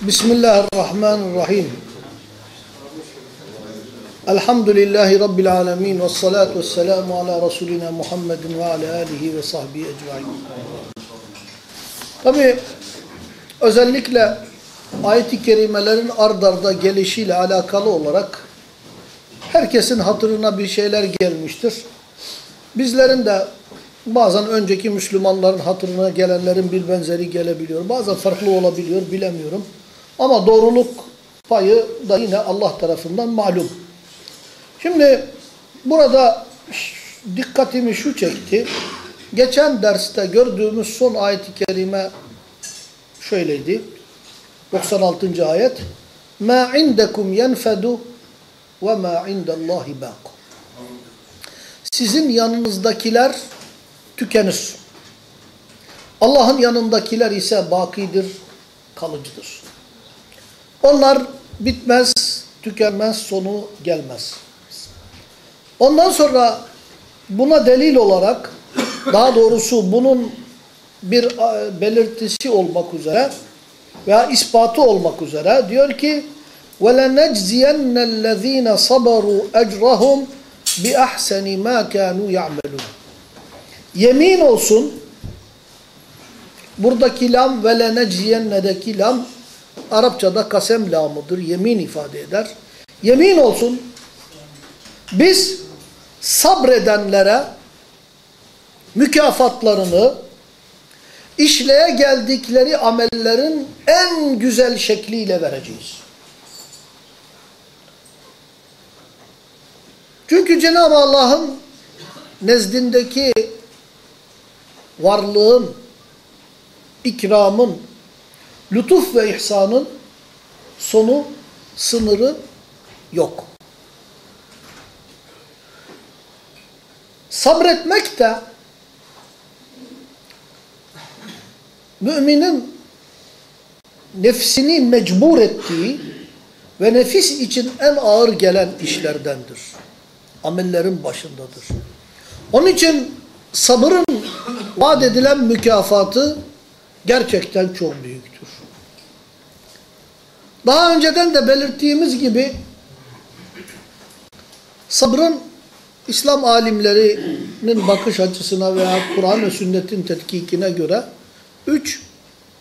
Bismillahirrahmanirrahim. Elhamdülillahi Rabbil alemin ve salatu ve selamu ala Resulina Muhammedin ve ala alihi ve sahbihi ecmain. Tabi özellikle ayet-i kerimelerin ard arda gelişiyle alakalı olarak herkesin hatırına bir şeyler gelmiştir. Bizlerin de Bazen önceki Müslümanların hatırına gelenlerin bir benzeri gelebiliyor. Bazen farklı olabiliyor bilemiyorum. Ama doğruluk payı da yine Allah tarafından malum. Şimdi burada dikkatimi şu çekti. Geçen derste gördüğümüz son ayet-i kerime şöyleydi. 96. ayet. Ma indekum yenfedu ve ma indallahi baqu. Sizin yanınızdakiler tükenir. Allah'ın yanındakiler ise bakidir, kalıcıdır. Onlar bitmez, tükenmez, sonu gelmez. Ondan sonra buna delil olarak, daha doğrusu bunun bir e, belirtisi olmak üzere veya ispatı olmak üzere diyor ki وَلَنَجْزِيَنَّ الَّذ۪ينَ صَبَرُوا اَجْرَهُمْ بِأَحْسَنِ مَا كَانُوا يَعْمَلُونَ Yemin olsun buradaki lam ve leneciyennedeki lam Arapçada kasem lamıdır. Yemin ifade eder. Yemin olsun biz sabredenlere mükafatlarını işleye geldikleri amellerin en güzel şekliyle vereceğiz. Çünkü Cenab-ı Allah'ın nezdindeki varlığın, ikramın, lütuf ve ihsanın sonu, sınırı yok. Sabretmek de müminin nefsini mecbur ettiği ve nefis için en ağır gelen işlerdendir. Amellerin başındadır. Onun için sabırın vaat edilen mükafatı gerçekten çok büyüktür. Daha önceden de belirttiğimiz gibi sabrın İslam alimlerinin bakış açısına veya Kur'an ve sünnetin tetkikine göre üç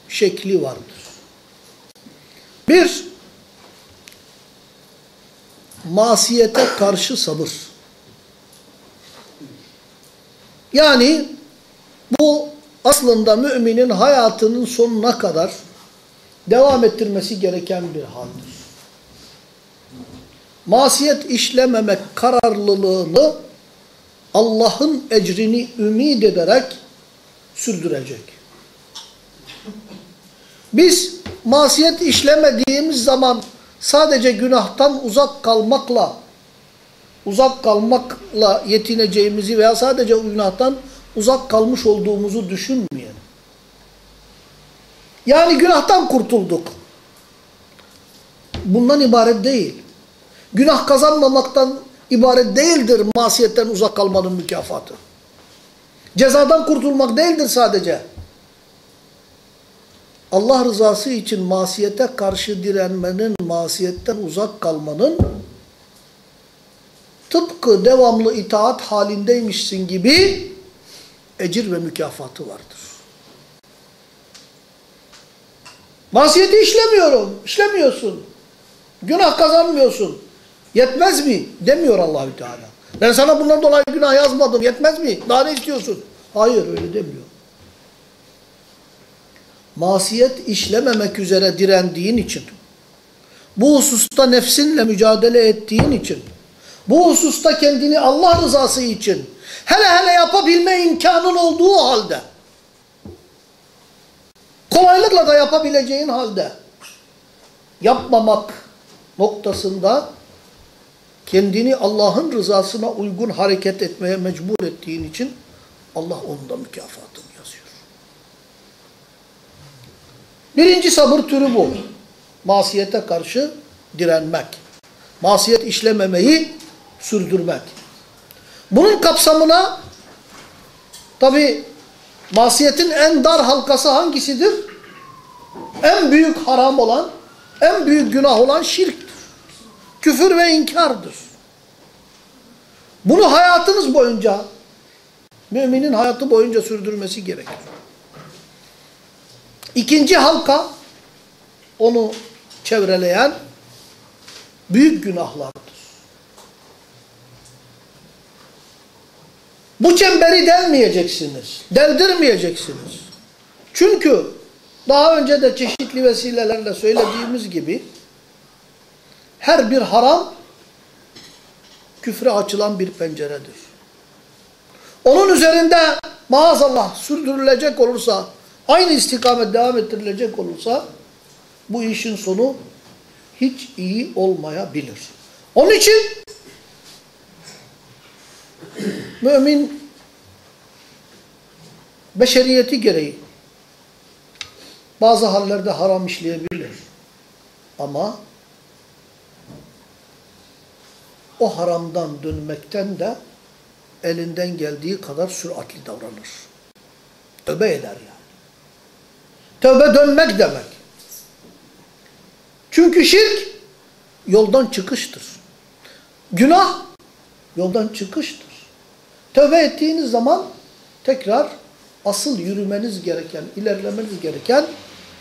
şekli vardır. Bir, masiyete karşı sabır. Yani bu aslında müminin hayatının sonuna kadar devam ettirmesi gereken bir haldir. Masiyet işlememek kararlılığını Allah'ın ecrini ümit ederek sürdürecek. Biz masiyet işlemediğimiz zaman sadece günahtan uzak kalmakla uzak kalmakla yetineceğimizi veya sadece günahtan uzak kalmış olduğumuzu düşünmeyelim. Yani günahtan kurtulduk. Bundan ibaret değil. Günah kazanmamaktan ibaret değildir masiyetten uzak kalmanın mükafatı. Cezadan kurtulmak değildir sadece. Allah rızası için masiyete karşı direnmenin, masiyetten uzak kalmanın tıpkı devamlı itaat halindeymişsin gibi ecir ve mükafatı vardır. Masiyeti işlemiyorum, işlemiyorsun. Günah kazanmıyorsun. Yetmez mi? Demiyor Allahü Teala. Ben sana bundan dolayı günah yazmadım. Yetmez mi? Daha ne istiyorsun? Hayır öyle demiyor. Masiyet işlememek üzere direndiğin için, bu hususta nefsinle mücadele ettiğin için, bu hususta kendini Allah rızası için, hele hele yapabilme imkanın olduğu halde, kolaylıkla da yapabileceğin halde, yapmamak noktasında kendini Allah'ın rızasına uygun hareket etmeye mecbur ettiğin için Allah onun da mükafatını yazıyor. Birinci sabır türü bu. Masiyete karşı direnmek. Masiyet işlememeyi sürdürmek. Bunun kapsamına tabi masiyetin en dar halkası hangisidir? en büyük haram olan, en büyük günah olan şirktir. Küfür ve inkardır. Bunu hayatınız boyunca, müminin hayatı boyunca sürdürmesi gerekir. İkinci halka, onu çevreleyen büyük günahlardır. Bu çemberi delmeyeceksiniz, deldirmeyeceksiniz. Çünkü daha önce de çeşitli vesilelerle söylediğimiz gibi her bir haram küfre açılan bir penceredir. Onun üzerinde maazallah sürdürülecek olursa, aynı istikamet devam ettirilecek olursa bu işin sonu hiç iyi olmayabilir. Onun için mümin beşeriyeti gereği bazı hallerde haram işleyebilir. Ama o haramdan dönmekten de elinden geldiği kadar süratli davranır. Tövbe eder yani. Tövbe dönmek demek. Çünkü şirk yoldan çıkıştır. Günah yoldan çıkıştır. Tövbe ettiğiniz zaman tekrar asıl yürümeniz gereken, ilerlemeniz gereken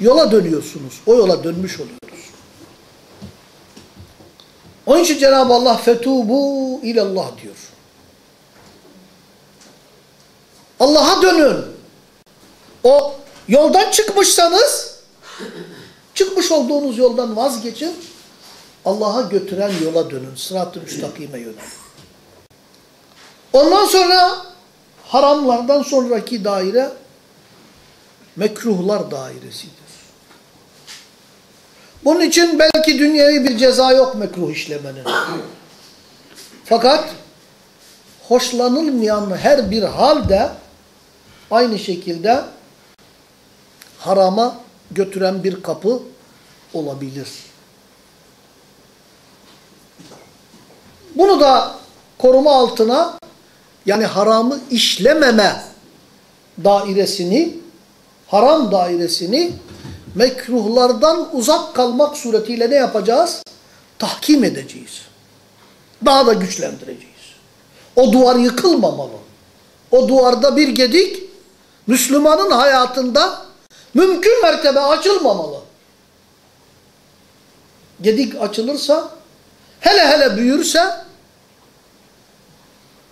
yola dönüyorsunuz. O yola dönmüş oluyoruz. Onun için Cenab-ı Allah fetubu ilallah diyor. Allah'a dönün. O yoldan çıkmışsanız çıkmış olduğunuz yoldan vazgeçin. Allah'a götüren yola dönün. Sırat-ı müstakime yönelin. Ondan sonra haramlardan sonraki daire mekruhlar dairesidir. Bunun için belki dünyayı bir ceza yok mekruh işlemenin. Fakat hoşlanılmayan her bir halde aynı şekilde harama götüren bir kapı olabilir. Bunu da koruma altına yani haramı işlememe dairesini, haram dairesini mekruhlardan uzak kalmak suretiyle ne yapacağız? Tahkim edeceğiz. Daha da güçlendireceğiz. O duvar yıkılmamalı. O duvarda bir gedik Müslümanın hayatında mümkün mertebe açılmamalı. Gedik açılırsa hele hele büyürse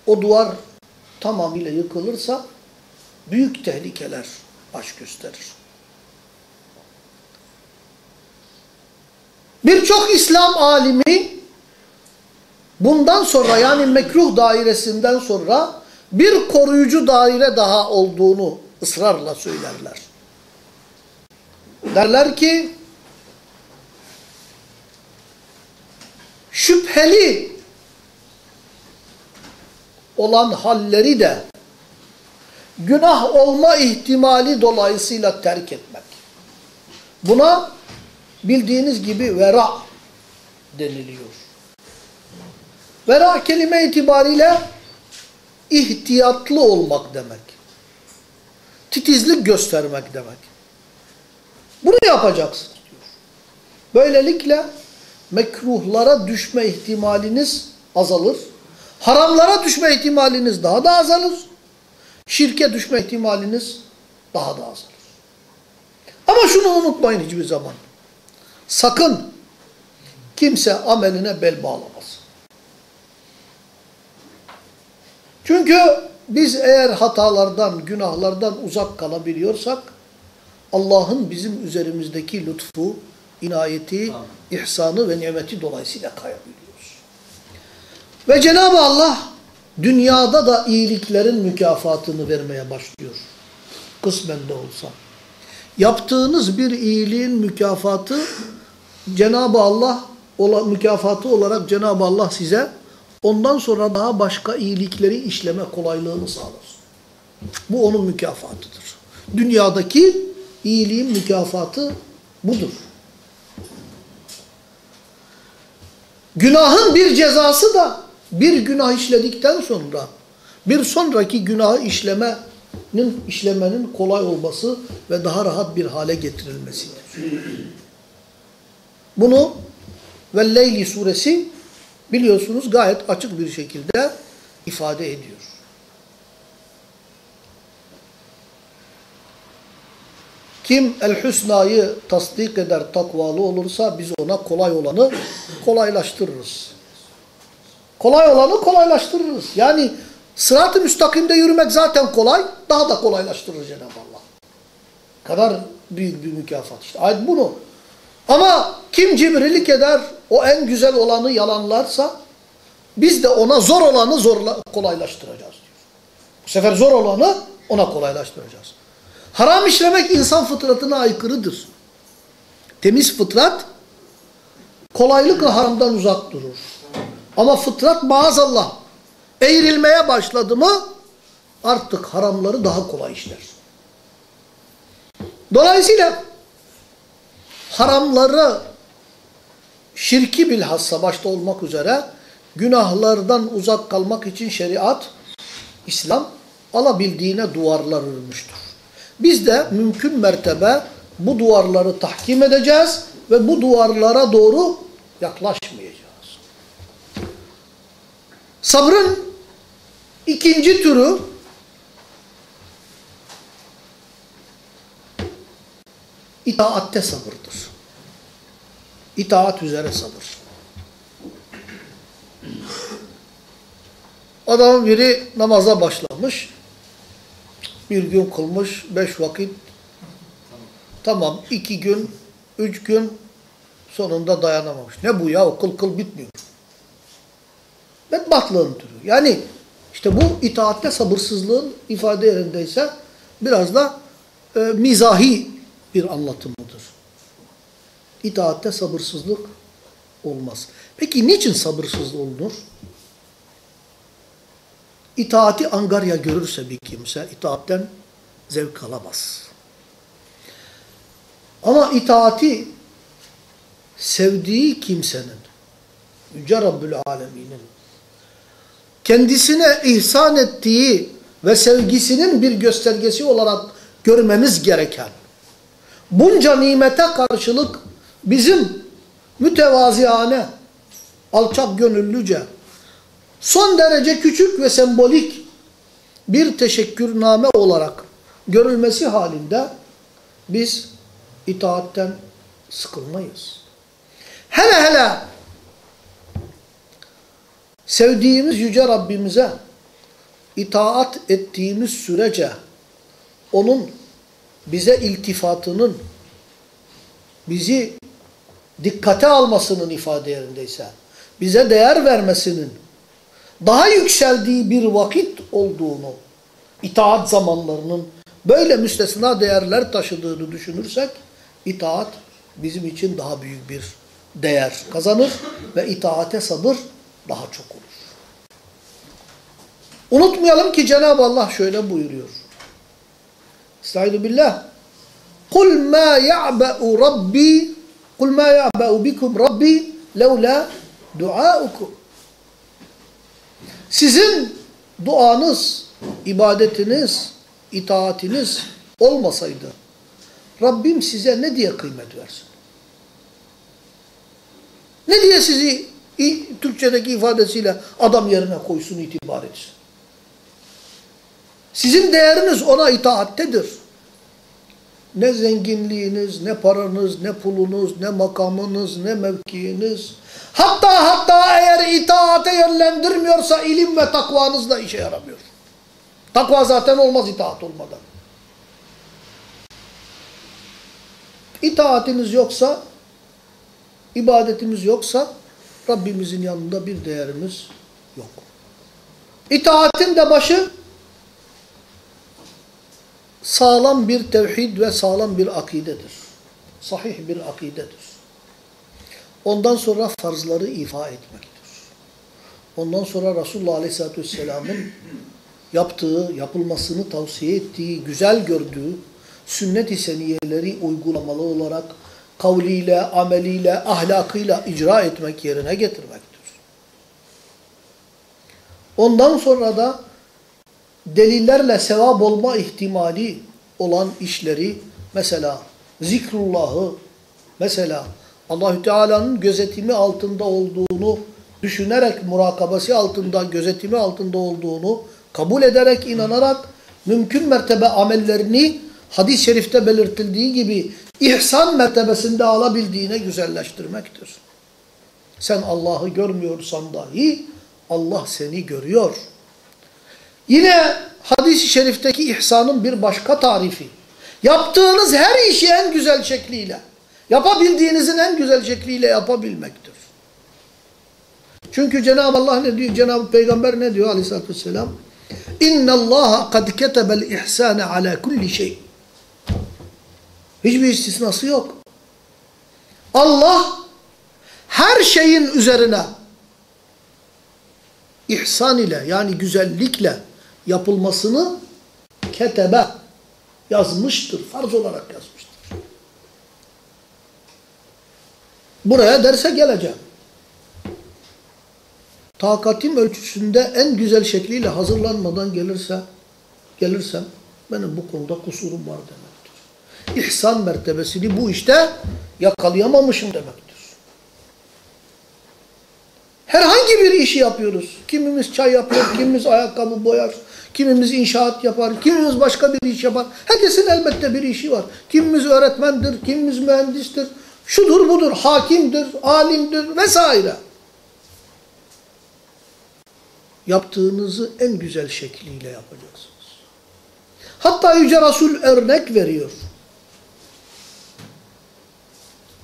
o duvar tamamıyla yıkılırsa büyük tehlikeler baş gösterir. Birçok İslam alimi bundan sonra yani mekruh dairesinden sonra bir koruyucu daire daha olduğunu ısrarla söylerler. Derler ki şüpheli olan halleri de günah olma ihtimali dolayısıyla terk etmek. Buna bildiğiniz gibi vera deniliyor. Vera kelime itibariyle ihtiyatlı olmak demek. Titizlik göstermek demek. Bunu yapacaksınız diyor. Böylelikle mekruhlara düşme ihtimaliniz azalır. Haramlara düşme ihtimaliniz daha da azalır. Şirke düşme ihtimaliniz daha da azalır. Ama şunu unutmayın hiçbir zaman. Sakın kimse ameline bel bağlamaz. Çünkü biz eğer hatalardan, günahlardan uzak kalabiliyorsak Allah'ın bizim üzerimizdeki lütfu, inayeti, ihsanı ve nimeti dolayısıyla kayabiliyoruz. Ve Cenab-ı Allah dünyada da iyiliklerin mükafatını vermeye başlıyor. Kısmen de olsa. Yaptığınız bir iyiliğin mükafatı Cenab-ı Allah mükafatı olarak Cenab-ı Allah size ondan sonra daha başka iyilikleri işleme kolaylığını sağlar. Bu onun mükafatıdır. Dünyadaki iyiliğin mükafatı budur. Günahın bir cezası da bir günah işledikten sonra bir sonraki günahı işleme nefsinin işlemenin kolay olması ve daha rahat bir hale getirilmesidir. Bunu ve Leyli suresi biliyorsunuz gayet açık bir şekilde ifade ediyor. Kim el-hüsnayı tasdik eder, takvalı olursa biz ona kolay olanı kolaylaştırırız. Kolay olanı kolaylaştırırız. Yani sırat-ı müstakimde yürümek zaten kolay, daha da kolaylaştırır Cenab-ı Allah. Kadar büyük bir mükafat işte. Ayet bunu. Ama kim cibrilik eder, o en güzel olanı yalanlarsa, biz de ona zor olanı zorla, kolaylaştıracağız diyor. Bu sefer zor olanı ona kolaylaştıracağız. Haram işlemek insan fıtratına aykırıdır. Temiz fıtrat kolaylıkla haramdan uzak durur. Ama fıtrat maazallah eğrilmeye başladı mı artık haramları daha kolay işler. Dolayısıyla haramları şirki bilhassa başta olmak üzere günahlardan uzak kalmak için şeriat, İslam alabildiğine duvarlar örmüştür. Biz de mümkün mertebe bu duvarları tahkim edeceğiz ve bu duvarlara doğru yaklaşmayacağız. Sabrın ikinci türü itaatte sabırdır. İtaat üzere sabır. Adamın biri namaza başlamış. Bir gün kılmış, beş vakit. Tamam, iki gün, üç gün sonunda dayanamamış. Ne bu ya? Kıl kıl bitmiyor. Bedbahtlığın türü. Yani işte bu itaatte sabırsızlığın ifade yerindeyse biraz da e, mizahi bir anlatımıdır. İtaatte sabırsızlık olmaz. Peki niçin sabırsız olunur? İtaati angarya görürse bir kimse itaatten zevk alamaz. Ama itaati sevdiği kimsenin, Yüce Rabbül Alemin'in kendisine ihsan ettiği ve sevgisinin bir göstergesi olarak görmemiz gereken bunca nimete karşılık bizim mütevaziyane, alçak gönüllüce, son derece küçük ve sembolik bir teşekkürname olarak görülmesi halinde biz itaatten sıkılmayız. Hele hele sevdiğimiz Yüce Rabbimize itaat ettiğimiz sürece onun bize iltifatının, bizi dikkate almasının ifade yerindeyse, bize değer vermesinin daha yükseldiği bir vakit olduğunu, itaat zamanlarının böyle müstesna değerler taşıdığını düşünürsek, itaat bizim için daha büyük bir değer kazanır ve itaate sabır daha çok olur. Unutmayalım ki Cenab-ı Allah şöyle buyuruyor. Estaizu billah. Kul ma ya'ba'u rabbi Kul ma ya'ba'u bikum rabbi levla duaukum. Sizin duanız, ibadetiniz, itaatiniz olmasaydı Rabbim size ne diye kıymet versin? Ne diye sizi Türkçedeki ifadesiyle adam yerine koysun, itibar etsin? Sizin değeriniz ona itaattedir. Ne zenginliğiniz, ne paranız, ne pulunuz, ne makamınız, ne mevkiiniz. Hatta hatta eğer itaate yönlendirmiyorsa ilim ve takvanız da işe yaramıyor. Takva zaten olmaz itaat olmadan. İtaatiniz yoksa, ibadetimiz yoksa Rabbimizin yanında bir değerimiz yok. İtaatin de başı sağlam bir tevhid ve sağlam bir akidedir. Sahih bir akidedir. Ondan sonra farzları ifa etmektir. Ondan sonra Resulullah Aleyhisselatü Vesselam'ın yaptığı, yapılmasını tavsiye ettiği, güzel gördüğü sünnet-i seniyeleri uygulamalı olarak kavliyle, ameliyle, ahlakıyla icra etmek yerine getirmektir. Ondan sonra da delillerle sevap olma ihtimali olan işleri mesela zikrullahı mesela Allahü Teala'nın gözetimi altında olduğunu düşünerek murakabası altında, gözetimi altında olduğunu kabul ederek, inanarak mümkün mertebe amellerini hadis-i şerifte belirtildiği gibi ihsan mertebesinde alabildiğine güzelleştirmektir. Sen Allah'ı görmüyorsan dahi Allah seni görüyor. Yine hadis-i şerifteki ihsanın bir başka tarifi. Yaptığınız her işi en güzel şekliyle, yapabildiğinizin en güzel şekliyle yapabilmektir. Çünkü Cenab-ı Allah ne diyor? Cenab-ı Peygamber ne diyor aleyhissalatü vesselam? İnne Allaha kad ketebel ihsane ala kulli şey. Hiçbir istisnası yok. Allah her şeyin üzerine ihsan ile yani güzellikle yapılmasını ketebe yazmıştır. Farz olarak yazmıştır. Buraya derse geleceğim. Takatim ölçüsünde en güzel şekliyle hazırlanmadan gelirse gelirsem benim bu konuda kusurum var demektir. İhsan mertebesini bu işte yakalayamamışım demektir. Herhangi bir işi yapıyoruz. Kimimiz çay yapıyor, kimimiz ayakkabı boyar, kimimiz inşaat yapar, kimimiz başka bir iş yapar. Herkesin elbette bir işi var. Kimimiz öğretmendir, kimimiz mühendistir, şudur budur, hakimdir, alimdir vesaire. Yaptığınızı en güzel şekliyle yapacaksınız. Hatta Yüce Resul örnek veriyor.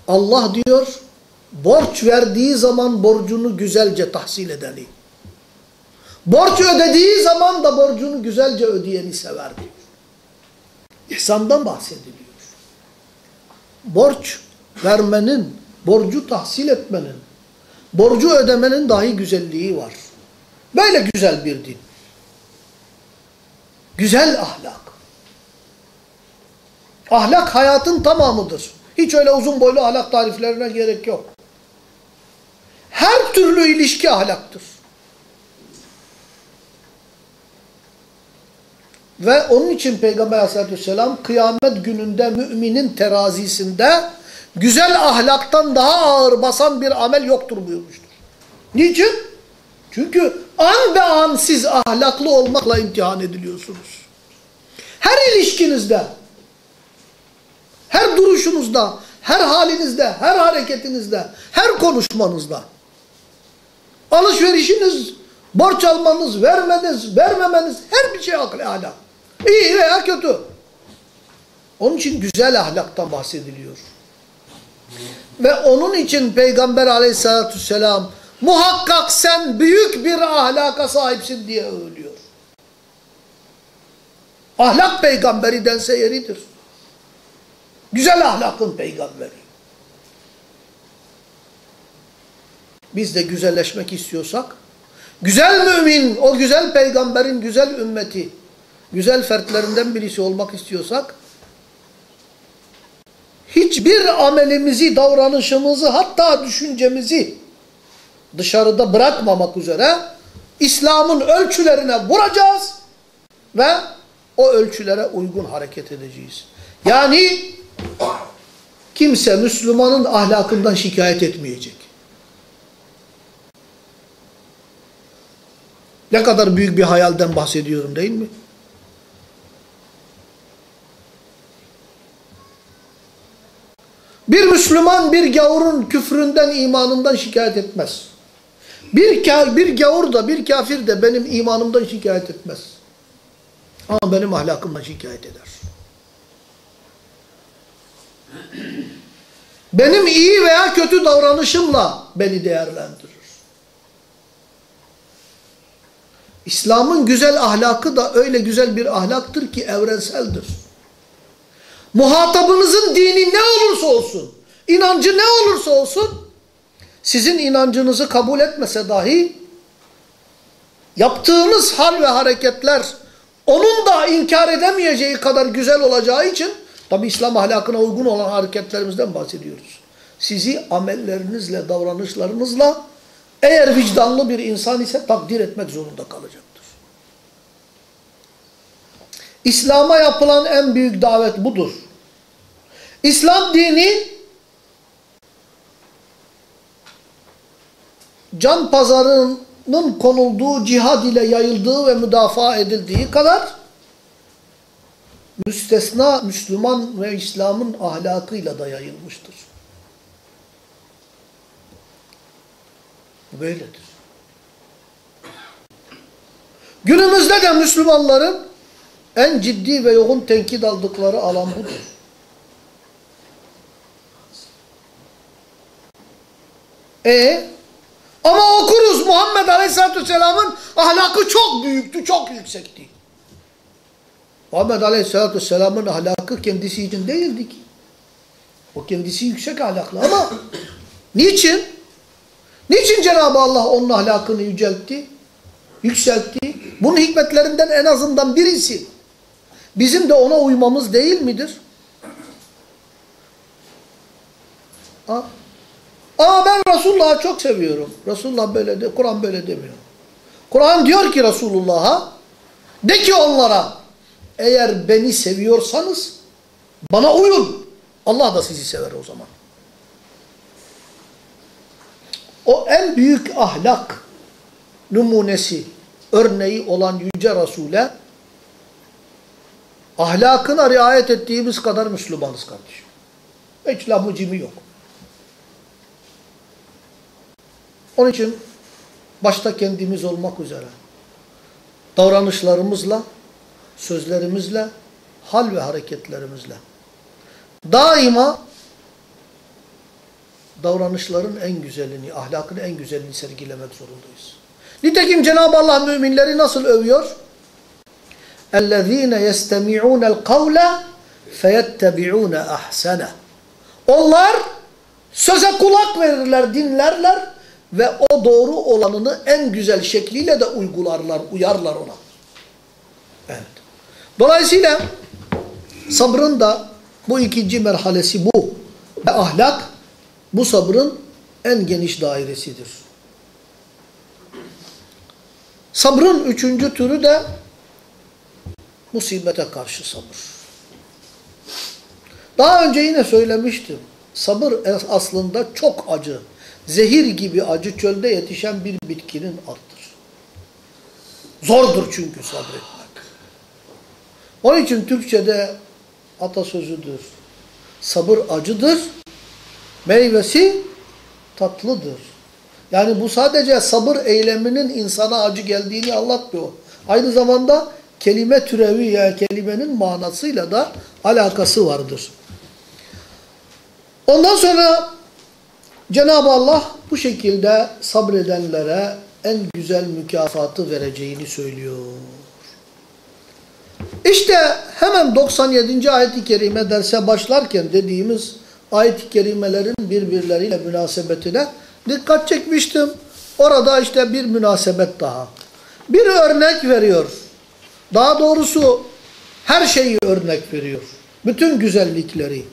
Allah diyor, borç verdiği zaman borcunu güzelce tahsil edeni. Borç ödediği zaman da borcunu güzelce ödeyeni sever diyor. İhsandan bahsediliyor. Borç vermenin, borcu tahsil etmenin, borcu ödemenin dahi güzelliği var. Böyle güzel bir din. Güzel ahlak. Ahlak hayatın tamamıdır. Hiç öyle uzun boylu ahlak tariflerine gerek yok. Her türlü ilişki ahlaktır. Ve onun için Peygamber aleyhissalatü vesselam kıyamet gününde müminin terazisinde güzel ahlaktan daha ağır basan bir amel yoktur buyurmuştur. Niçin? Çünkü an be an siz ahlaklı olmakla imtihan ediliyorsunuz. Her ilişkinizde, her duruşunuzda, her halinizde, her hareketinizde, her konuşmanızda, alışverişiniz, borç almanız, vermeniz, vermemeniz, her bir şey aklı ahlak. İyi veya kötü. Onun için güzel ahlaktan bahsediliyor. Ve onun için Peygamber aleyhissalatü vesselam muhakkak sen büyük bir ahlaka sahipsin diye övülüyor. Ahlak peygamberi dense yeridir. Güzel ahlakın peygamberi. Biz de güzelleşmek istiyorsak, güzel mümin, o güzel peygamberin güzel ümmeti, güzel fertlerinden birisi olmak istiyorsak, hiçbir amelimizi, davranışımızı, hatta düşüncemizi dışarıda bırakmamak üzere İslam'ın ölçülerine vuracağız ve o ölçülere uygun hareket edeceğiz. Yani kimse Müslümanın ahlakından şikayet etmeyecek. Ne kadar büyük bir hayalden bahsediyorum değil mi? Bir Müslüman bir gavurun küfründen, imanından şikayet etmez. Bir, bir gavur da, bir kafir de benim imanımdan şikayet etmez. Ama benim ahlakımdan şikayet eder. Benim iyi veya kötü davranışımla beni değerlendirir. İslam'ın güzel ahlakı da öyle güzel bir ahlaktır ki evrenseldir. Muhatabınızın dini ne olursa olsun, inancı ne olursa olsun, sizin inancınızı kabul etmese dahi, yaptığınız hal ve hareketler, onun da inkar edemeyeceği kadar güzel olacağı için, tabi İslam ahlakına uygun olan hareketlerimizden bahsediyoruz. Sizi amellerinizle, davranışlarınızla, eğer vicdanlı bir insan ise takdir etmek zorunda kalacaktır. İslam'a yapılan en büyük davet budur. İslam dini can pazarının konulduğu, cihad ile yayıldığı ve müdafaa edildiği kadar müstesna Müslüman ve İslam'ın ahlakıyla da yayılmıştır. Böyledir. Günümüzde de Müslümanların en ciddi ve yoğun tenkit aldıkları alan budur. E ama okuruz Muhammed Aleyhisselatü Vesselam'ın ahlakı çok büyüktü, çok yüksekti. Muhammed Aleyhisselatü Vesselam'ın ahlakı kendisi için değildi ki. O kendisi yüksek ahlaklı ama niçin? Niçin Cenab-ı Allah onun ahlakını yüceltti? Yükseltti. Bunun hikmetlerinden en azından birisi. Bizim de ona uymamız değil midir? Ha? Ama ben Resulullah'ı çok seviyorum. Resulullah böyle de, Kur'an böyle demiyor. Kur'an diyor ki Resulullah'a, de ki onlara, eğer beni seviyorsanız bana uyun. Allah da sizi sever o zaman. O en büyük ahlak numunesi, örneği olan Yüce Resul'e ahlakına riayet ettiğimiz kadar Müslümanız kardeşim. Hiç lamucimi yok. Onun için başta kendimiz olmak üzere davranışlarımızla, sözlerimizle, hal ve hareketlerimizle daima davranışların en güzelini, ahlakın en güzelini sergilemek zorundayız. Nitekim Cenab-ı Allah müminleri nasıl övüyor? اَلَّذ۪ينَ يَسْتَمِعُونَ الْقَوْلَ فَيَتَّبِعُونَ اَحْسَنَ Onlar söze kulak verirler, dinlerler ve o doğru olanını en güzel şekliyle de uygularlar, uyarlar ona. Dolayısıyla sabrın da bu ikinci merhalesi bu. Ve ahlak bu sabrın en geniş dairesidir. Sabrın üçüncü türü de musibete karşı sabır. Daha önce yine söylemiştim. Sabır aslında çok acı, zehir gibi acı çölde yetişen bir bitkinin adıdır. Zordur çünkü sabretmek. Onun için Türkçe'de atasözüdür. Sabır acıdır, meyvesi tatlıdır. Yani bu sadece sabır eyleminin insana acı geldiğini anlatmıyor. Aynı zamanda kelime türevi yani kelimenin manasıyla da alakası vardır. Ondan sonra Cenab-ı Allah bu şekilde sabredenlere en güzel mükafatı vereceğini söylüyor. İşte hemen 97. ayet-i kerime derse başlarken dediğimiz ayet-i kerimelerin birbirleriyle münasebetine dikkat çekmiştim. Orada işte bir münasebet daha. Bir örnek veriyor. Daha doğrusu her şeyi örnek veriyor. Bütün güzellikleri.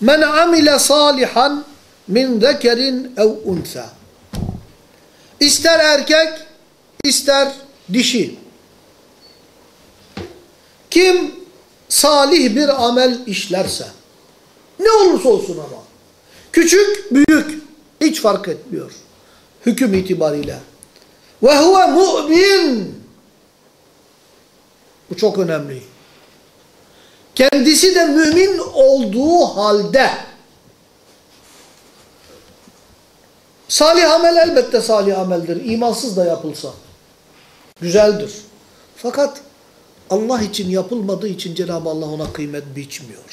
Men amile salihan min zekerin ev unsa. İster erkek, ister dişi. Kim salih bir amel işlerse, ne olursa olsun ama, küçük, büyük, hiç fark etmiyor hüküm itibariyle. Ve huve mu'min. Bu çok önemli. Kendisi de mümin olduğu halde salih amel elbette salih ameldir. İmansız da yapılsa. Güzeldir. Fakat Allah için yapılmadığı için Cenab-ı Allah ona kıymet biçmiyor.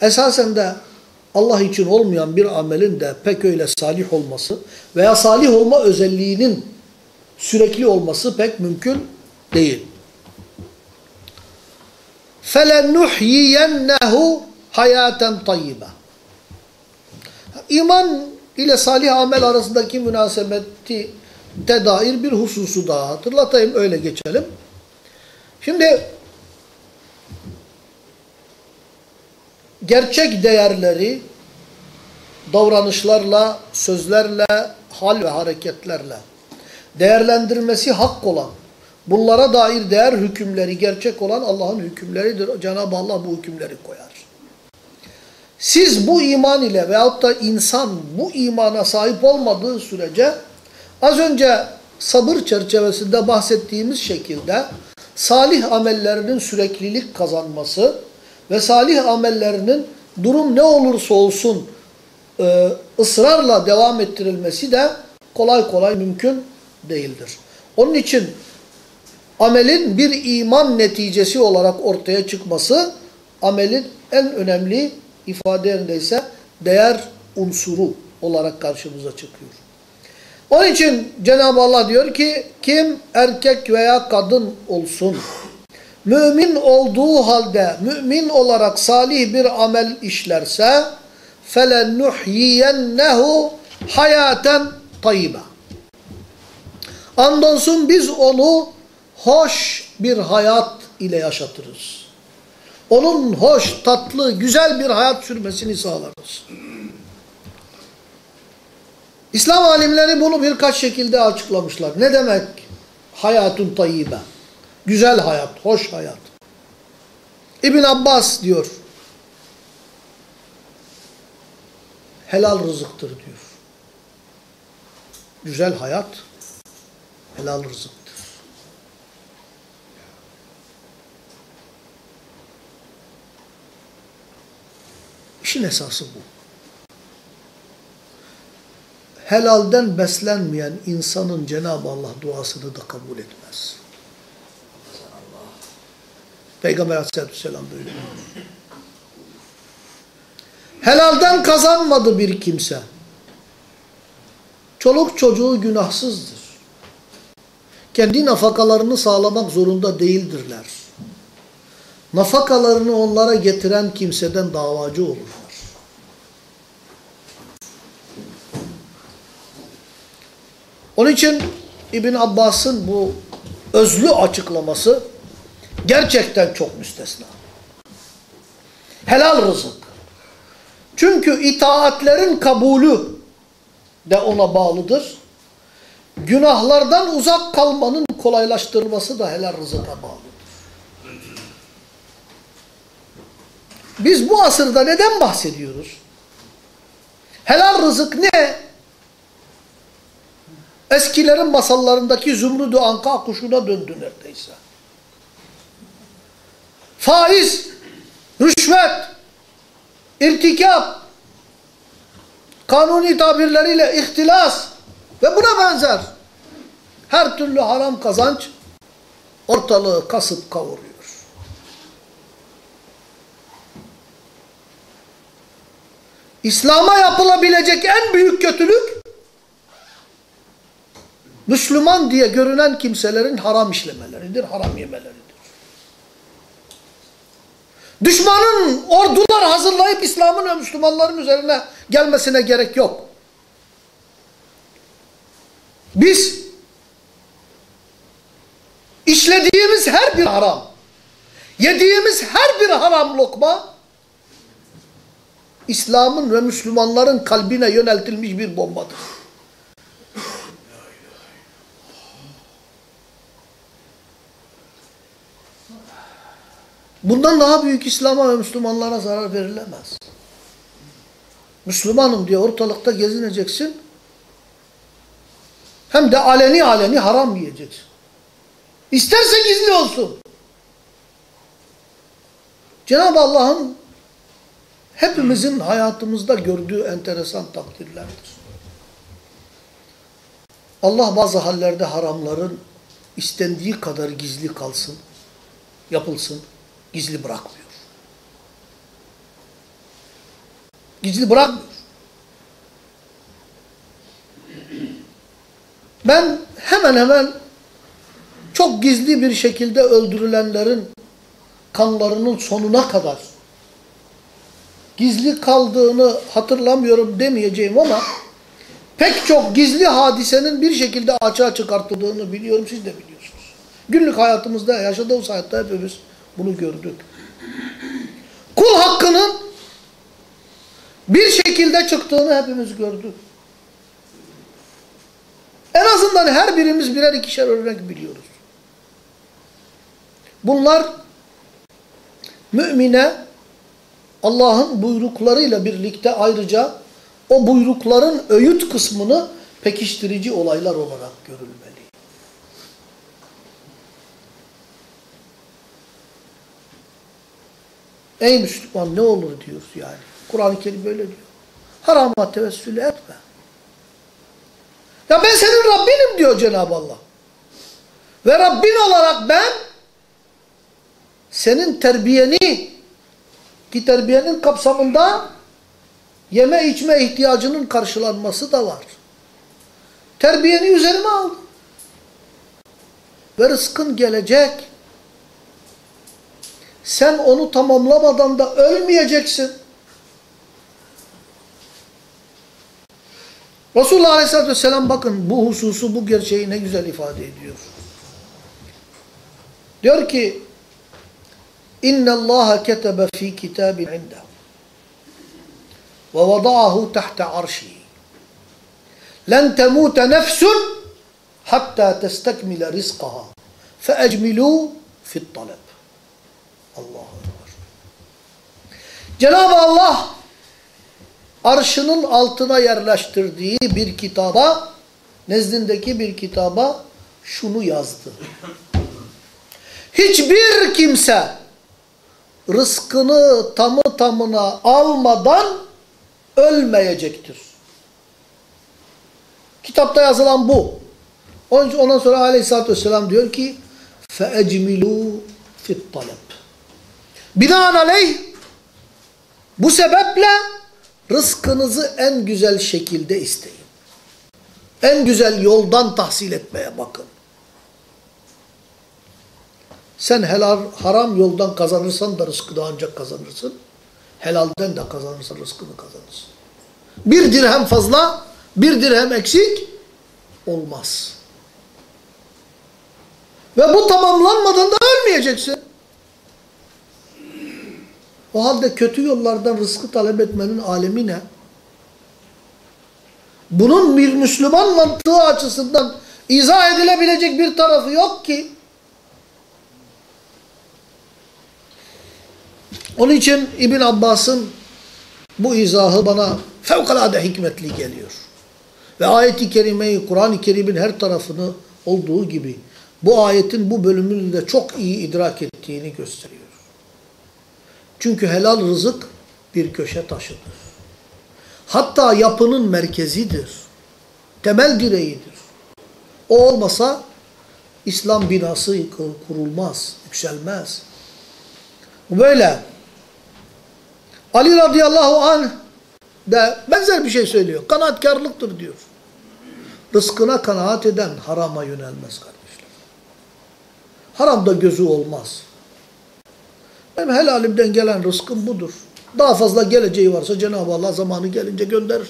Esasen de Allah için olmayan bir amelin de pek öyle salih olması veya salih olma özelliğinin sürekli olması pek mümkün değil. فَلَنُحْيِيَنَّهُ hayaten طَيِّبًا İman ile salih amel arasındaki münasebeti de dair bir hususu daha hatırlatayım öyle geçelim. Şimdi gerçek değerleri davranışlarla, sözlerle, hal ve hareketlerle değerlendirmesi hak olan, Bunlara dair değer hükümleri gerçek olan Allah'ın hükümleridir. Cenab-ı Allah bu hükümleri koyar. Siz bu iman ile veyahut da insan bu imana sahip olmadığı sürece az önce sabır çerçevesinde bahsettiğimiz şekilde salih amellerinin süreklilik kazanması ve salih amellerinin durum ne olursa olsun e, ısrarla devam ettirilmesi de kolay kolay mümkün değildir. Onun için amelin bir iman neticesi olarak ortaya çıkması amelin en önemli ifade yerindeyse değer unsuru olarak karşımıza çıkıyor. Onun için Cenab-ı Allah diyor ki kim erkek veya kadın olsun mümin olduğu halde mümin olarak salih bir amel işlerse فَلَنُحْيِيَنَّهُ hayaten tayyibe. Andolsun biz onu hoş bir hayat ile yaşatırız. Onun hoş, tatlı, güzel bir hayat sürmesini sağlarız. İslam alimleri bunu birkaç şekilde açıklamışlar. Ne demek hayatun tayyibe? Güzel hayat, hoş hayat. İbn Abbas diyor. Helal rızıktır diyor. Güzel hayat helal rızıktır. İşin esası bu. Helalden beslenmeyen insanın Cenab-ı Allah duasını da kabul etmez. Peygamber aleyhissalatü vesselam böyle. Helalden kazanmadı bir kimse. Çoluk çocuğu günahsızdır. Kendi nafakalarını sağlamak zorunda değildirler. Nafakalarını onlara getiren kimseden davacı olurlar. Onun için İbn Abbas'ın bu özlü açıklaması gerçekten çok müstesna. Helal rızık. Çünkü itaatlerin kabulü de ona bağlıdır. Günahlardan uzak kalmanın kolaylaştırılması da helal rızıka bağlıdır. Biz bu asırda neden bahsediyoruz? Helal rızık ne? Eskilerin masallarındaki zümrüdü anka kuşuna döndü neredeyse. Faiz, rüşvet, irtikap, kanuni tabirleriyle ihtilas ve buna benzer her türlü haram kazanç ortalığı kasıp kavuruyor. İslam'a yapılabilecek en büyük kötülük Müslüman diye görünen kimselerin haram işlemeleridir, haram yemeleridir. Düşmanın ordular hazırlayıp İslam'ın ve Müslümanların üzerine gelmesine gerek yok. Biz işlediğimiz her bir haram, yediğimiz her bir haram lokma İslam'ın ve Müslümanların kalbine yöneltilmiş bir bombadır. Bundan daha büyük İslam'a ve Müslümanlara zarar verilemez. Müslümanım diye ortalıkta gezineceksin. Hem de aleni aleni haram yiyeceksin. İsterse gizli olsun. Cenab-ı Allah'ın hepimizin hayatımızda gördüğü enteresan takdirlerdir. Allah bazı hallerde haramların istendiği kadar gizli kalsın, yapılsın gizli bırakmıyor. Gizli bırakmıyor. Ben hemen hemen çok gizli bir şekilde öldürülenlerin kanlarının sonuna kadar gizli kaldığını hatırlamıyorum demeyeceğim ama pek çok gizli hadisenin bir şekilde açığa çıkartıldığını biliyorum siz de biliyorsunuz. Günlük hayatımızda yaşadığımız hayatta hepimiz bunu gördük. Kul hakkının bir şekilde çıktığını hepimiz gördük. En azından her birimiz birer ikişer örnek biliyoruz. Bunlar mümine Allah'ın buyruklarıyla birlikte ayrıca o buyrukların öğüt kısmını pekiştirici olaylar olarak görülmeli. Ey Müslüman ne olur diyor yani. Kur'an-ı Kerim böyle diyor. Harama tevessül etme. Ya ben senin Rabbinim diyor Cenab-ı Allah. Ve Rabbin olarak ben senin terbiyeni ki terbiyenin kapsamında yeme içme ihtiyacının karşılanması da var. Terbiyeni üzerime al. Ve rızkın gelecek. Sen onu tamamlamadan da ölmeyeceksin. Resulullah Aleyhisselatü Vesselam bakın bu hususu, bu gerçeği ne güzel ifade ediyor. Diyor ki اِنَّ اللّٰهَ كَتَبَ ف۪ي كِتَابٍ عِنْدَهُ وَوَضَعَهُ تَحْتَ عَرْشِهِ لَنْ تَمُوتَ نَفْسٌ حَتَّى تَسْتَكْمِلَ رِزْقَهَا فَاَجْمِلُوا فِي الطَّلَبِ Allahu Ekber. Cenab-ı Allah arşının altına yerleştirdiği bir kitaba, nezdindeki bir kitaba şunu yazdı. Hiçbir kimse rızkını tamı tamına almadan ölmeyecektir. Kitapta yazılan bu. Ondan sonra aleyhissalatü vesselam diyor ki فَاَجْمِلُوا فِي الطَّلَبِ Binaenaleyh bu sebeple rızkınızı en güzel şekilde isteyin. En güzel yoldan tahsil etmeye bakın. Sen helal, haram yoldan kazanırsan da rızkını ancak kazanırsın. Helalden de kazanırsan rızkını kazanırsın. Bir dirhem fazla, bir dirhem eksik olmaz. Ve bu tamamlanmadan da ölmeyeceksin. O halde kötü yollardan rızkı talep etmenin alemi ne? Bunun bir Müslüman mantığı açısından izah edilebilecek bir tarafı yok ki. Onun için İbn Abbas'ın bu izahı bana fevkalade hikmetli geliyor. Ve ayeti kerimeyi Kur'an-ı Kerim'in her tarafını olduğu gibi bu ayetin bu bölümünü de çok iyi idrak ettiğini gösteriyor. Çünkü helal rızık bir köşe taşıdır. Hatta yapının merkezidir. Temel direğidir. O olmasa İslam binası kurulmaz, yükselmez. Böyle. Ali radıyallahu anh de benzer bir şey söylüyor. Kanaatkarlıktır diyor. Rızkına kanaat eden harama yönelmez kardeşler. Haramda gözü olmaz. Benim helalimden gelen rızkım budur. Daha fazla geleceği varsa Cenab-ı Allah zamanı gelince gönderir.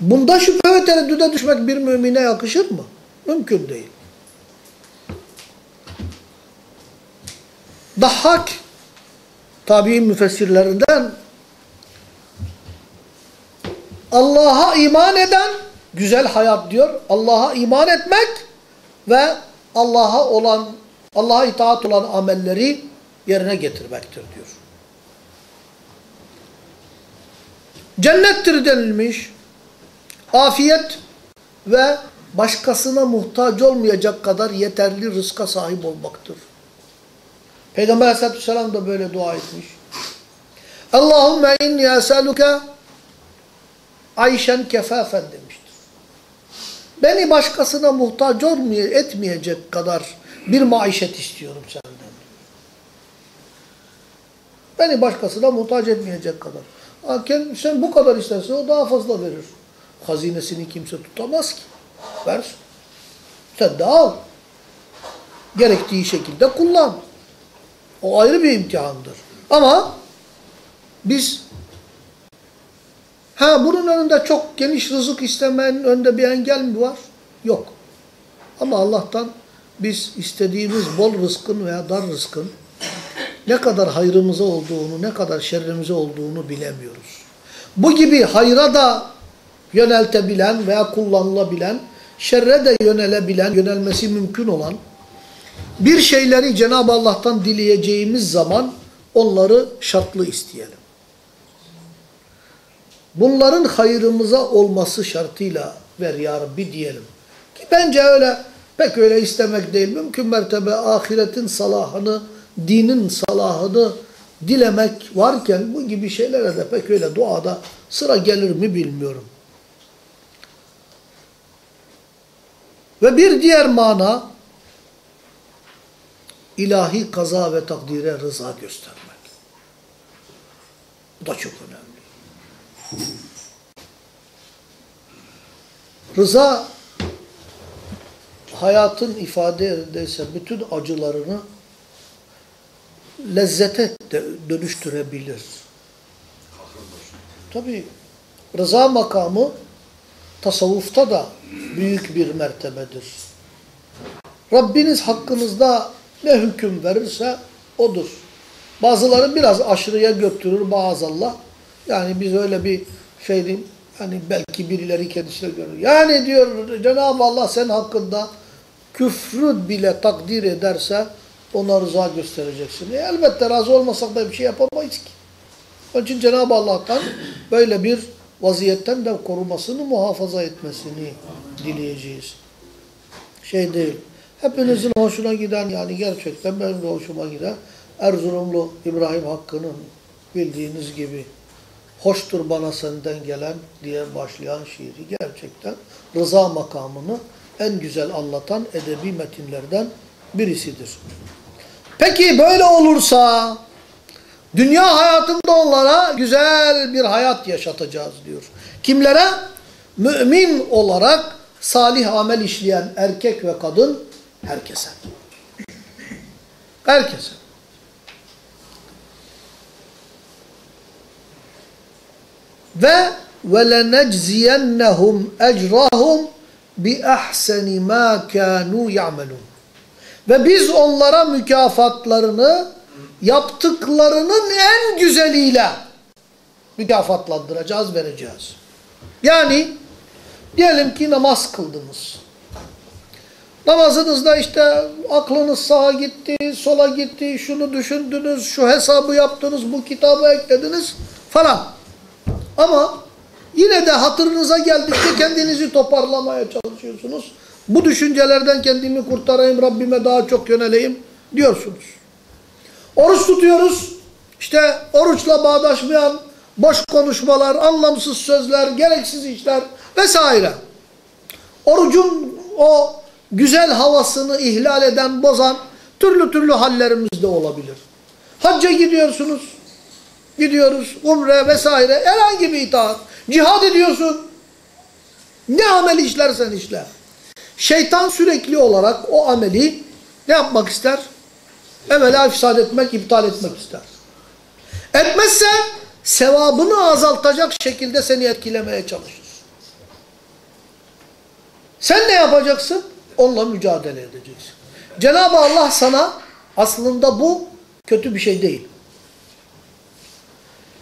Bunda şüphe ve tereddüde düşmek bir mümine yakışır mı? Mümkün değil. Dahhak tabi'in müfessirlerinden Allah'a iman eden güzel hayat diyor. Allah'a iman etmek ve Allah'a olan Allah'a itaat olan amelleri yerine getirmektir diyor. Cennettir denilmiş. Afiyet ve başkasına muhtaç olmayacak kadar yeterli rızka sahip olmaktır. Peygamber aleyhissalatü vesselam da böyle dua etmiş. Allahümme inni esaluke ayşen kefafen demiştir. Beni başkasına muhtaç olmay etmeyecek kadar bir maişet istiyorum senden. Beni başkasına muhtaç etmeyecek kadar. Sen bu kadar isterse o daha fazla verir. Hazinesini kimse tutamaz ki. Ver. Sen de al. Gerektiği şekilde kullan. O ayrı bir imtihandır. Ama biz ha bunun önünde çok geniş rızık istemenin önünde bir engel mi var? Yok. Ama Allah'tan biz istediğimiz bol rızkın veya dar rızkın ne kadar hayrımıza olduğunu, ne kadar şerrimize olduğunu bilemiyoruz. Bu gibi hayra da yöneltebilen veya kullanılabilen şerre de yönelebilen, yönelmesi mümkün olan bir şeyleri Cenab-ı Allah'tan dileyeceğimiz zaman onları şartlı isteyelim. Bunların hayrımıza olması şartıyla ver ya Rabbi diyelim. Ki bence öyle pek öyle istemek değil. Mümkün mertebe ahiretin salahını, dinin salahını dilemek varken bu gibi şeylere de pek öyle duada sıra gelir mi bilmiyorum. Ve bir diğer mana ilahi kaza ve takdire rıza göstermek. Bu da çok önemli. Rıza hayatın ifade edilse bütün acılarını lezzete de dönüştürebilir. Tabi rıza makamı tasavvufta da büyük bir mertebedir. Rabbiniz hakkınızda ne hüküm verirse odur. Bazıları biraz aşırıya götürür maazallah. Yani biz öyle bir şey diyeyim, hani belki birileri kendisine görür. Yani diyor Cenab-ı Allah sen hakkında küfrü bile takdir ederse ona rıza göstereceksin. E elbette razı olmasak da bir şey yapamayız ki. Onun için Cenab-ı Allah'tan böyle bir vaziyetten de korumasını, muhafaza etmesini dileyeceğiz. Şey değil. Hepinizin hoşuna giden yani gerçekten benim de hoşuma giden Erzurumlu İbrahim Hakkı'nın bildiğiniz gibi hoştur bana senden gelen diye başlayan şiiri gerçekten rıza makamını en güzel anlatan edebi metinlerden birisidir. Peki böyle olursa dünya hayatında onlara güzel bir hayat yaşatacağız diyor. Kimlere? Mümin olarak salih amel işleyen erkek ve kadın herkese. Herkese. Ve وَلَنَجْزِيَنَّهُمْ اَجْرَهُمْ bi ahseni ma kanu ya'melun. Ve biz onlara mükafatlarını yaptıklarının en güzeliyle mükafatlandıracağız, vereceğiz. Yani diyelim ki namaz kıldınız. Namazınızda işte aklınız sağa gitti, sola gitti, şunu düşündünüz, şu hesabı yaptınız, bu kitabı eklediniz falan. Ama yine de hatırınıza geldikçe kendinizi toparlamaya çalışıyorsunuz. Bu düşüncelerden kendimi kurtarayım, Rabbime daha çok yöneleyim diyorsunuz. Oruç tutuyoruz. İşte oruçla bağdaşmayan boş konuşmalar, anlamsız sözler, gereksiz işler vesaire. Orucun o güzel havasını ihlal eden, bozan türlü türlü hallerimiz de olabilir. Hacca gidiyorsunuz. Gidiyoruz, umre vesaire, herhangi bir itaat. Cihad ediyorsun. Ne amel işlersen işle. Şeytan sürekli olarak o ameli ne yapmak ister? Evvela ifsad etmek, iptal etmek ister. Etmezse sevabını azaltacak şekilde seni etkilemeye çalışır. Sen ne yapacaksın? Onunla mücadele edeceksin. Cenab-ı Allah sana aslında bu kötü bir şey değil.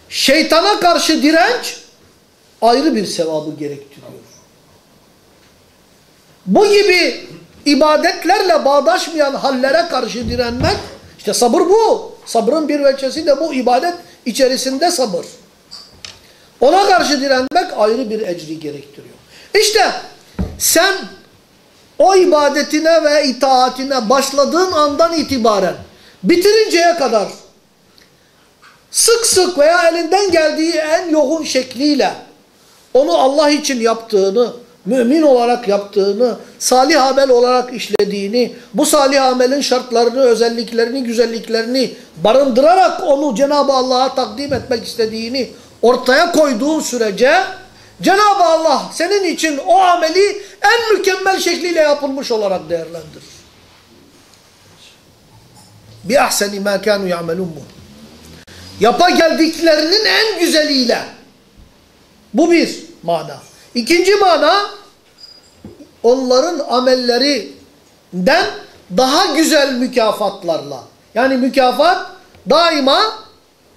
Şeytana karşı direnç ayrı bir sevabı gerektiriyor. Bu gibi ibadetlerle bağdaşmayan hallere karşı direnmek, işte sabır bu. Sabrın bir veçesi de bu ibadet içerisinde sabır. Ona karşı direnmek ayrı bir ecri gerektiriyor. İşte sen o ibadetine ve itaatine başladığın andan itibaren bitirinceye kadar sık sık veya elinden geldiği en yoğun şekliyle onu Allah için yaptığını, mümin olarak yaptığını, salih amel olarak işlediğini, bu salih amelin şartlarını, özelliklerini, güzelliklerini barındırarak onu Cenab-ı Allah'a takdim etmek istediğini ortaya koyduğun sürece Cenab-ı Allah senin için o ameli en mükemmel şekliyle yapılmış olarak değerlendirir. Bi ahseni ma kanu ya'melun bu. Yapa geldiklerinin en güzeliyle. Bu bir mana. İkinci mana onların amellerinden daha güzel mükafatlarla. Yani mükafat daima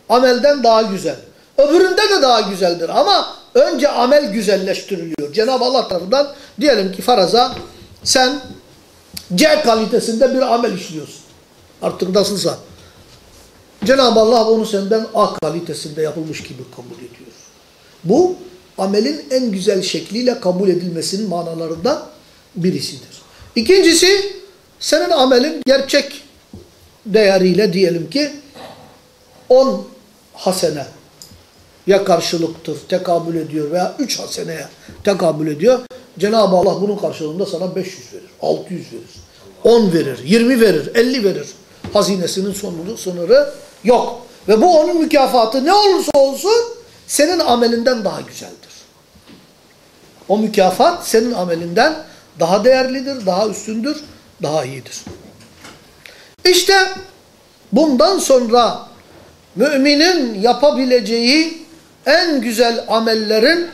amelden daha güzel. Öbüründe de daha güzeldir ama önce amel güzelleştiriliyor. Cenab-ı Allah tarafından diyelim ki faraza sen C kalitesinde bir amel işliyorsun. Artık nasılsa. Cenab-ı Allah onu senden A kalitesinde yapılmış gibi kabul ediyor. Bu amelin en güzel şekliyle kabul edilmesinin manalarından birisidir. İkincisi senin amelin gerçek değeriyle diyelim ki 10 hasene ya karşılıktır, tekabül ediyor veya 3 haseneye tekabül ediyor. Cenab-ı Allah bunun karşılığında sana 500 verir, 600 verir, 10 verir, 20 verir, 50 verir. Hazinesinin sonunu, sınırı yok. Ve bu onun mükafatı ne olursa olsun senin amelinden daha güzeldir. O mükafat senin amelinden daha değerlidir, daha üstündür, daha iyidir. İşte bundan sonra müminin yapabileceği en güzel amellerin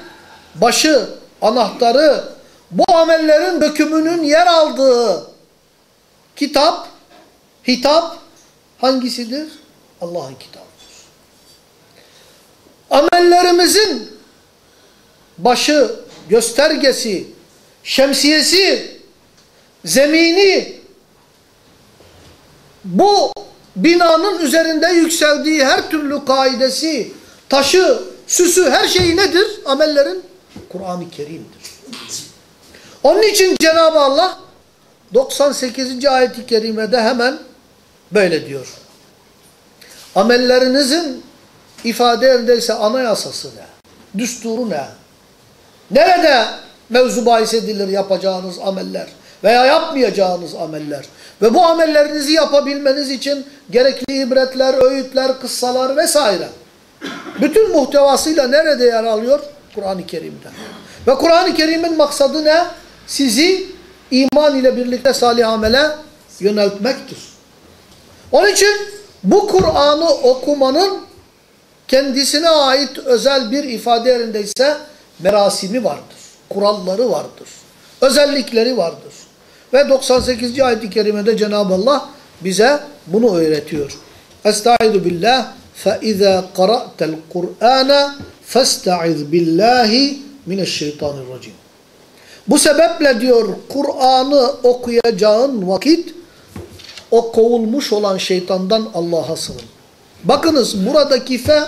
başı, anahtarı, bu amellerin dökümünün yer aldığı kitap, hitap hangisidir? Allah'ın kitabıdır. Amellerimizin başı, göstergesi, şemsiyesi, zemini, bu binanın üzerinde yükseldiği her türlü kaidesi, taşı, süsü, her şeyi nedir? Amellerin Kur'an-ı Kerim'dir. Onun için Cenab-ı Allah 98. ayet-i kerimede hemen böyle diyor. Amellerinizin ifade ederse anayasası ne? Düsturu ne? Nerede mevzu bahis edilir yapacağınız ameller veya yapmayacağınız ameller? Ve bu amellerinizi yapabilmeniz için gerekli ibretler, öğütler, kıssalar vesaire. Bütün muhtevasıyla nerede yer alıyor? Kur'an-ı Kerim'de. Ve Kur'an-ı Kerim'in maksadı ne? Sizi iman ile birlikte salih amele yöneltmektir. Onun için bu Kur'an'ı okumanın kendisine ait özel bir ifade yerindeyse merasimi vardır. Kuralları vardır. Özellikleri vardır. Ve 98. ayet-i kerimede Cenab-ı Allah bize bunu öğretiyor. Estaizu billah فَاِذَا قَرَأْتَ الْقُرْآنَ فَاسْتَعِذْ بِاللّٰهِ مِنَشَّيْطَانِ Bu sebeple diyor Kur'an'ı okuyacağın vakit o kovulmuş olan şeytandan Allah'a sığın. Bakınız buradaki fe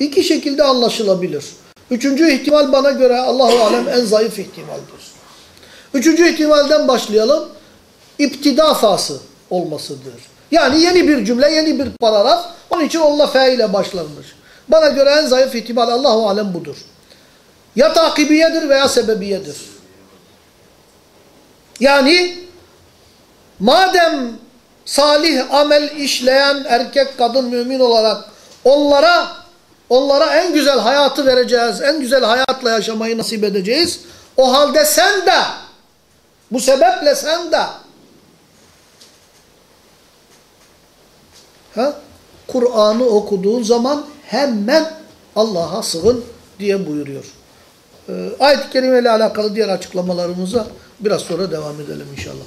iki şekilde anlaşılabilir. Üçüncü ihtimal bana göre Allahu Alem en zayıf ihtimaldir. Üçüncü ihtimalden başlayalım. İptida fası olmasıdır. Yani yeni bir cümle, yeni bir paragraf. Onun için onunla fe ile başlanmış. Bana göre en zayıf ihtimal Allahu Alem budur. Ya takibiyedir veya sebebiyedir. Yani madem salih amel işleyen erkek kadın mümin olarak onlara onlara en güzel hayatı vereceğiz, en güzel hayatla yaşamayı nasip edeceğiz. O halde sen de bu sebeple sen de Kur'an'ı okuduğun zaman hemen Allah'a sığın diye buyuruyor. Ee, Ayet-i Kerime ile alakalı diğer açıklamalarımıza biraz sonra devam edelim inşallah.